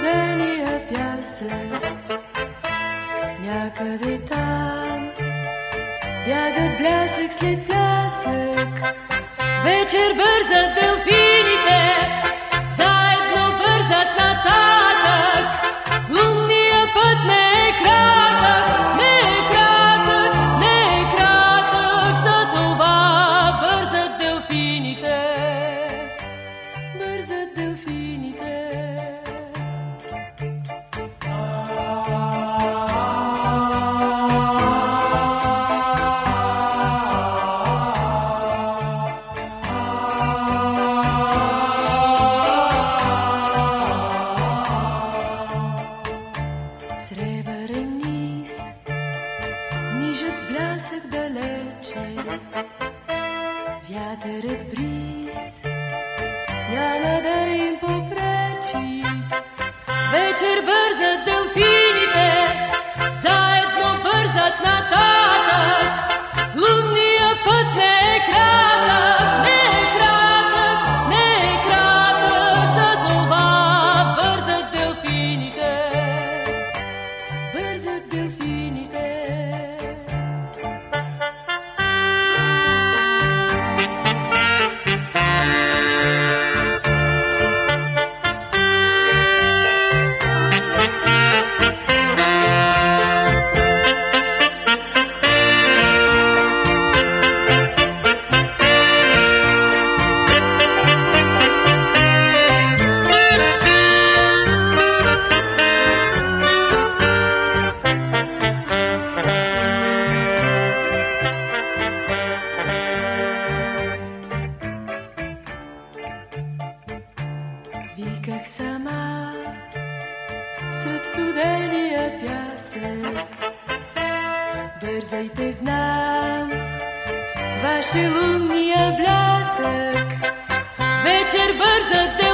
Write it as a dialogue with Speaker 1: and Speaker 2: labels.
Speaker 1: студения пясък. Някъде там бягат блясък след блясък. Вечер бързат делфините, заедно сребры низ, Нижец блясок далече, Вятърът бриз, Няма да им попречи, Вечер бъде сред студения пясък. Бързайте, знам, ваше лунния блясък, вечер бързате.